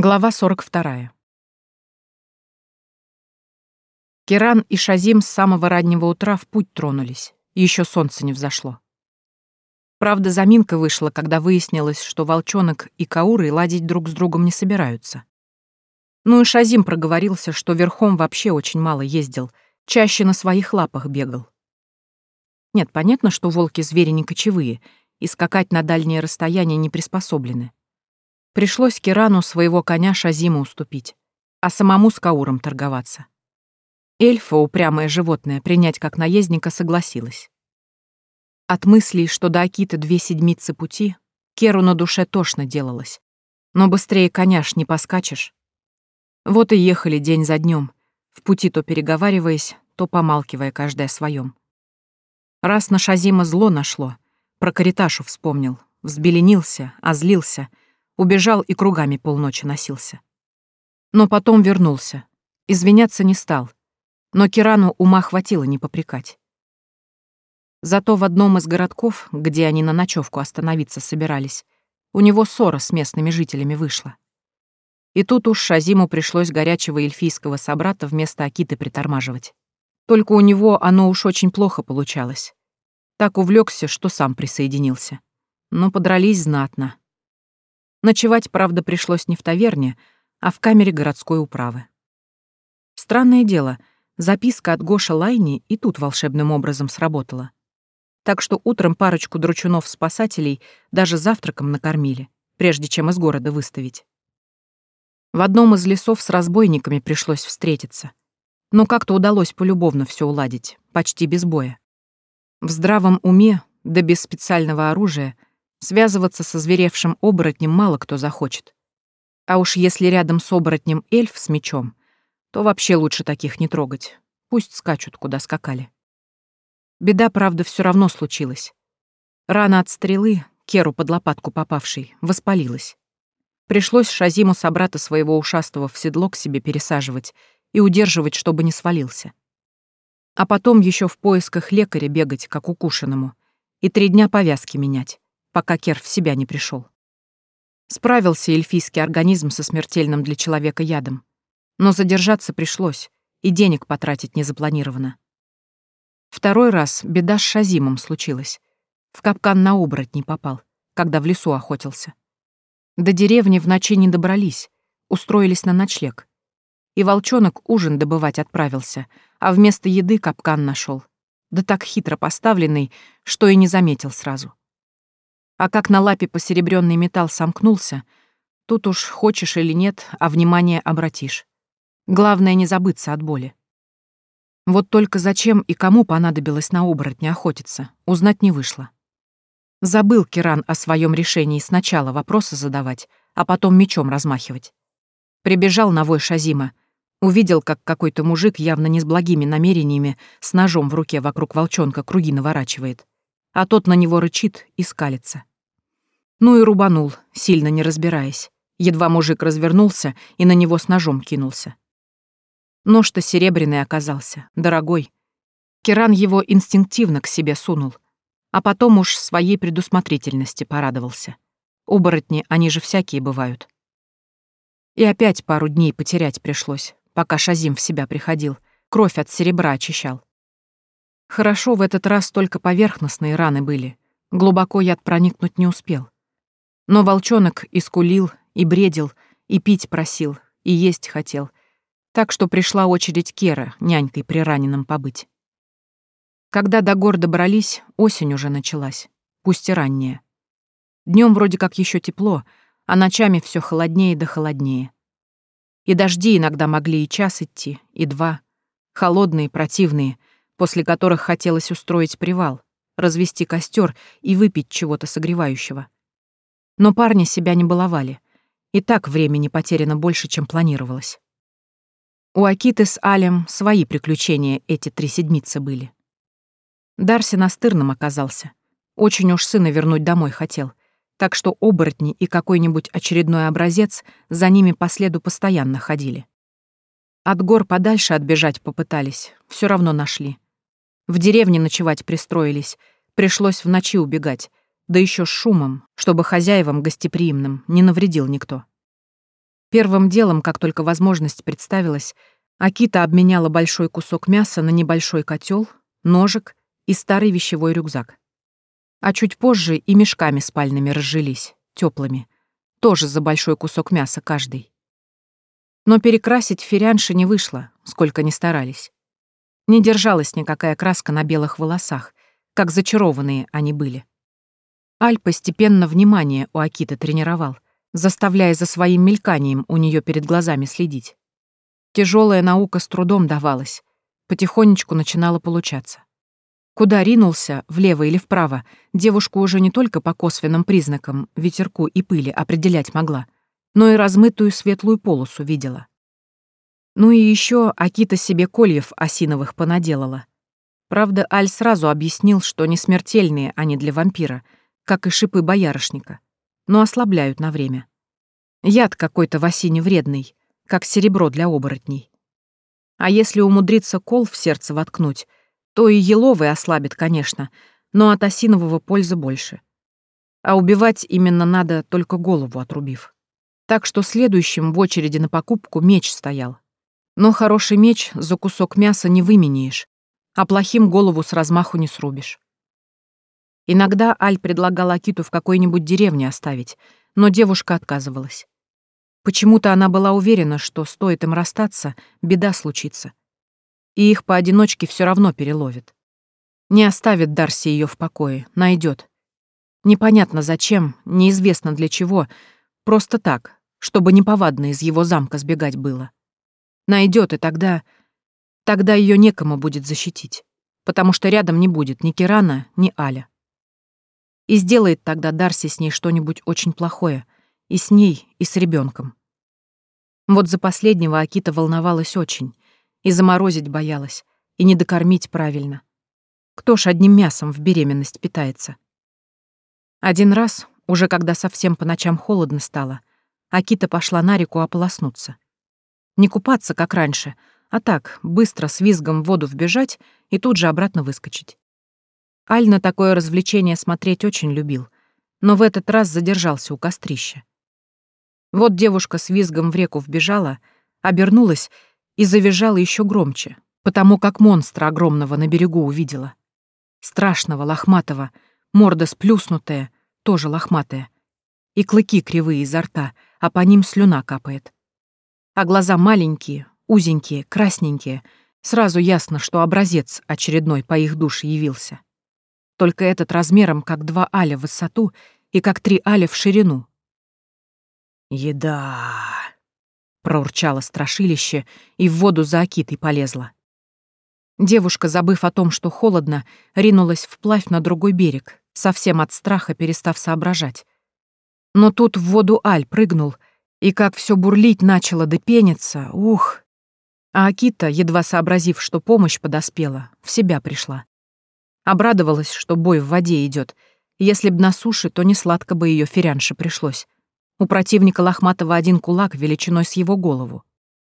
Глава 42. Киран и Шазим с самого раннего утра в путь тронулись, еще солнце не взошло. Правда, заминка вышла, когда выяснилось, что волчонок и Кауры ладить друг с другом не собираются. Ну и Шазим проговорился, что верхом вообще очень мало ездил, чаще на своих лапах бегал. Нет, понятно, что волки звери не кочевые, и скакать на дальние расстояния не приспособлены. Пришлось Кирану своего коня Шазиму уступить, а самому с Кауром торговаться. Эльфа, упрямое животное, принять как наездника согласилась. От мыслей, что до Акиты две седмицы пути, Керу на душе тошно делалось. Но быстрее коняш не поскачешь. Вот и ехали день за днем, в пути то переговариваясь, то помалкивая каждая своем. Раз на Шазима зло нашло, про Кариташу вспомнил, взбеленился, озлился — Убежал и кругами полночи носился. Но потом вернулся. Извиняться не стал. Но Кирану ума хватило не попрекать. Зато в одном из городков, где они на ночевку остановиться собирались, у него ссора с местными жителями вышла. И тут уж Шазиму пришлось горячего эльфийского собрата вместо Акиты притормаживать. Только у него оно уж очень плохо получалось. Так увлекся, что сам присоединился. Но подрались знатно. Ночевать, правда, пришлось не в таверне, а в камере городской управы. Странное дело, записка от Гоша Лайни и тут волшебным образом сработала. Так что утром парочку дручунов-спасателей даже завтраком накормили, прежде чем из города выставить. В одном из лесов с разбойниками пришлось встретиться. Но как-то удалось полюбовно все уладить, почти без боя. В здравом уме, да без специального оружия — Связываться со зверевшим оборотнем мало кто захочет. А уж если рядом с оборотнем эльф с мечом, то вообще лучше таких не трогать. Пусть скачут, куда скакали. Беда, правда, все равно случилась. Рана от стрелы, Керу под лопатку попавшей, воспалилась. Пришлось Шазиму собрата своего ушастого в седло к себе пересаживать и удерживать, чтобы не свалился. А потом еще в поисках лекаря бегать, как укушенному, и три дня повязки менять пока Кер в себя не пришел. Справился эльфийский организм со смертельным для человека ядом. Но задержаться пришлось, и денег потратить не запланировано. Второй раз беда с Шазимом случилась. В капкан на оборотней попал, когда в лесу охотился. До деревни в ночи не добрались, устроились на ночлег. И волчонок ужин добывать отправился, а вместо еды капкан нашел. Да так хитро поставленный, что и не заметил сразу. А как на лапе посеребрённый металл сомкнулся, тут уж хочешь или нет, а внимание обратишь. Главное не забыться от боли. Вот только зачем и кому понадобилось на оборотня охотиться, узнать не вышло. Забыл Киран о своем решении сначала вопросы задавать, а потом мечом размахивать. Прибежал на вой Шазима, увидел, как какой-то мужик явно не с благими намерениями с ножом в руке вокруг волчонка круги наворачивает, а тот на него рычит и скалится. Ну и рубанул, сильно не разбираясь. Едва мужик развернулся и на него с ножом кинулся. Нож-то серебряный оказался, дорогой. Керан его инстинктивно к себе сунул, а потом уж своей предусмотрительности порадовался. Оборотни, они же всякие бывают. И опять пару дней потерять пришлось, пока Шазим в себя приходил, кровь от серебра очищал. Хорошо, в этот раз только поверхностные раны были. Глубоко яд проникнуть не успел. Но волчонок и скулил, и бредил, и пить просил, и есть хотел. Так что пришла очередь Кера, нянькой при раненом побыть. Когда до гор добрались, осень уже началась, пусть и ранняя. Днем вроде как еще тепло, а ночами все холоднее да холоднее. И дожди иногда могли и час идти, и два. Холодные, противные, после которых хотелось устроить привал, развести костер и выпить чего-то согревающего. Но парни себя не баловали. И так времени потеряно больше, чем планировалось. У Акиты с Алем свои приключения эти три седмицы были. Дарси настырным оказался. Очень уж сына вернуть домой хотел. Так что оборотни и какой-нибудь очередной образец за ними по следу постоянно ходили. От гор подальше отбежать попытались, все равно нашли. В деревне ночевать пристроились, пришлось в ночи убегать, да еще с шумом, чтобы хозяевам гостеприимным не навредил никто. Первым делом, как только возможность представилась, Акита обменяла большой кусок мяса на небольшой котел, ножик и старый вещевой рюкзак. А чуть позже и мешками спальными разжились, теплыми, тоже за большой кусок мяса каждый. Но перекрасить ферянши не вышло, сколько ни старались. Не держалась никакая краска на белых волосах, как зачарованные они были. Аль постепенно внимание у Акиты тренировал, заставляя за своим мельканием у нее перед глазами следить. Тяжелая наука с трудом давалась, потихонечку начинала получаться. Куда ринулся, влево или вправо, девушку уже не только по косвенным признакам, ветерку и пыли определять могла, но и размытую светлую полосу видела. Ну и еще Акита себе кольев осиновых понаделала. Правда, Аль сразу объяснил, что не смертельные они для вампира — как и шипы боярышника, но ослабляют на время. Яд какой-то в осине вредный, как серебро для оборотней. А если умудриться кол в сердце воткнуть, то и еловый ослабит, конечно, но от осинового пользы больше. А убивать именно надо, только голову отрубив. Так что следующим в очереди на покупку меч стоял. Но хороший меч за кусок мяса не выменяешь, а плохим голову с размаху не срубишь. Иногда Аль предлагал Акиту в какой-нибудь деревне оставить, но девушка отказывалась. Почему-то она была уверена, что стоит им расстаться, беда случится. И их поодиночке все равно переловит. Не оставит Дарси ее в покое, найдет. Непонятно зачем, неизвестно для чего, просто так, чтобы неповадно из его замка сбегать было. Найдет, и тогда... Тогда ее некому будет защитить, потому что рядом не будет ни Кирана, ни Аля. И сделает тогда Дарси с ней что-нибудь очень плохое. И с ней, и с ребенком. Вот за последнего Акита волновалась очень. И заморозить боялась, и не докормить правильно. Кто ж одним мясом в беременность питается? Один раз, уже когда совсем по ночам холодно стало, Акита пошла на реку ополоснуться. Не купаться, как раньше, а так, быстро с визгом в воду вбежать и тут же обратно выскочить. Аль на такое развлечение смотреть очень любил, но в этот раз задержался у кострища. Вот девушка с визгом в реку вбежала, обернулась и завизжала еще громче, потому как монстра огромного на берегу увидела. Страшного, лохматого, морда сплюснутая, тоже лохматая, и клыки кривые изо рта, а по ним слюна капает. А глаза маленькие, узенькие, красненькие, сразу ясно, что образец очередной по их душе явился только этот размером как два аля в высоту и как три аля в ширину. «Еда!» — проурчало страшилище и в воду за окитой полезла. Девушка, забыв о том, что холодно, ринулась вплавь на другой берег, совсем от страха перестав соображать. Но тут в воду Аль прыгнул, и как все бурлить начало да пениться, ух! А Акита, едва сообразив, что помощь подоспела, в себя пришла. Обрадовалась, что бой в воде идет. Если б на суше, то не сладко бы ее ферянше пришлось. У противника Лохматова один кулак величиной с его голову.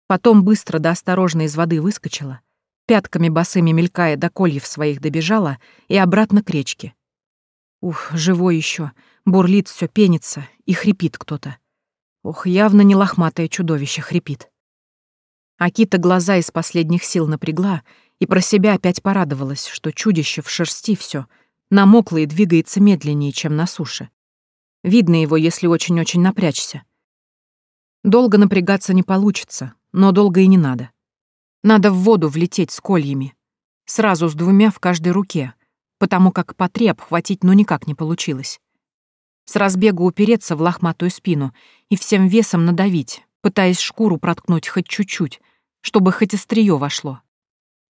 Потом быстро да осторожно из воды выскочила, пятками босыми мелькая до кольев своих добежала и обратно к речке. Ух, живой еще, бурлит все пенится и хрипит кто-то. Ох, явно не лохматое чудовище хрипит. Акита глаза из последних сил напрягла и про себя опять порадовалась, что чудище в шерсти все намокло и двигается медленнее, чем на суше. Видно его, если очень-очень напрячься. Долго напрягаться не получится, но долго и не надо. Надо в воду влететь с кольями. Сразу с двумя в каждой руке, потому как по три обхватить ну никак не получилось. С разбегу упереться в лохматую спину и всем весом надавить, пытаясь шкуру проткнуть хоть чуть-чуть, чтобы хоть острие вошло.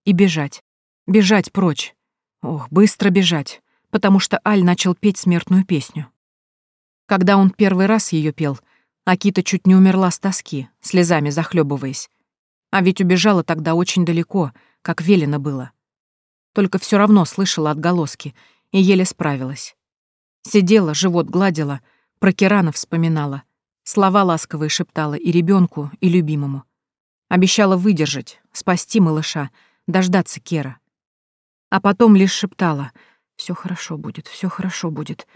И бежать. Бежать прочь. Ох, быстро бежать, потому что Аль начал петь смертную песню. Когда он первый раз ее пел, Акита чуть не умерла с тоски, слезами захлебываясь. А ведь убежала тогда очень далеко, как велено было. Только все равно слышала отголоски и еле справилась. Сидела, живот гладила, про Кирана вспоминала, слова ласковые шептала и ребенку, и любимому. Обещала выдержать, спасти малыша, дождаться Кера. А потом лишь шептала «Все хорошо будет, все хорошо будет».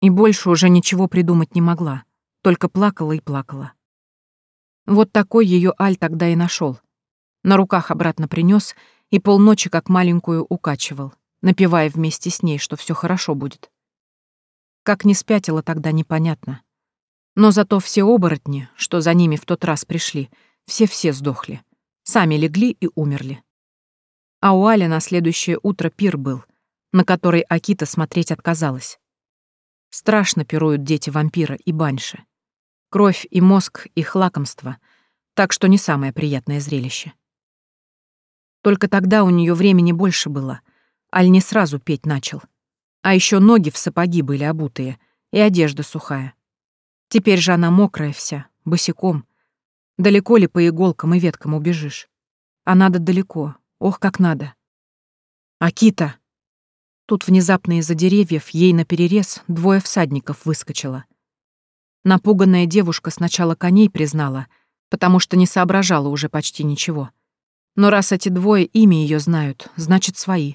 И больше уже ничего придумать не могла, только плакала и плакала. Вот такой ее Аль тогда и нашел. На руках обратно принес и полночи как маленькую укачивал, напевая вместе с ней, что все хорошо будет. Как не спятила тогда, непонятно. Но зато все оборотни, что за ними в тот раз пришли, все-все сдохли. Сами легли и умерли. А у Али на следующее утро пир был, на который Акита смотреть отказалась. Страшно пируют дети вампира и баньши. Кровь и мозг — их лакомство, так что не самое приятное зрелище. Только тогда у нее времени больше было. Аль не сразу петь начал. А еще ноги в сапоги были обутые, и одежда сухая. Теперь же она мокрая вся, босиком. Далеко ли по иголкам и веткам убежишь? А надо далеко, ох, как надо. «Акита!» Тут внезапно из-за деревьев ей наперерез двое всадников выскочило. Напуганная девушка сначала коней признала, потому что не соображала уже почти ничего. Но раз эти двое имя ее знают, значит, свои.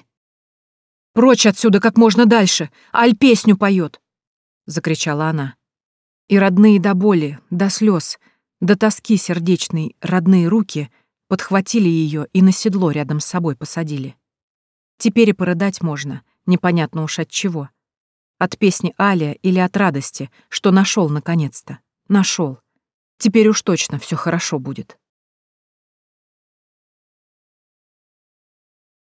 «Прочь отсюда как можно дальше! Аль песню поет!» — закричала она. И родные до боли, до слез, до тоски сердечной родные руки подхватили ее и на седло рядом с собой посадили. Теперь и порыдать можно, непонятно уж от чего. От песни Аля или от радости, что нашел наконец-то. Нашел. Теперь уж точно все хорошо будет.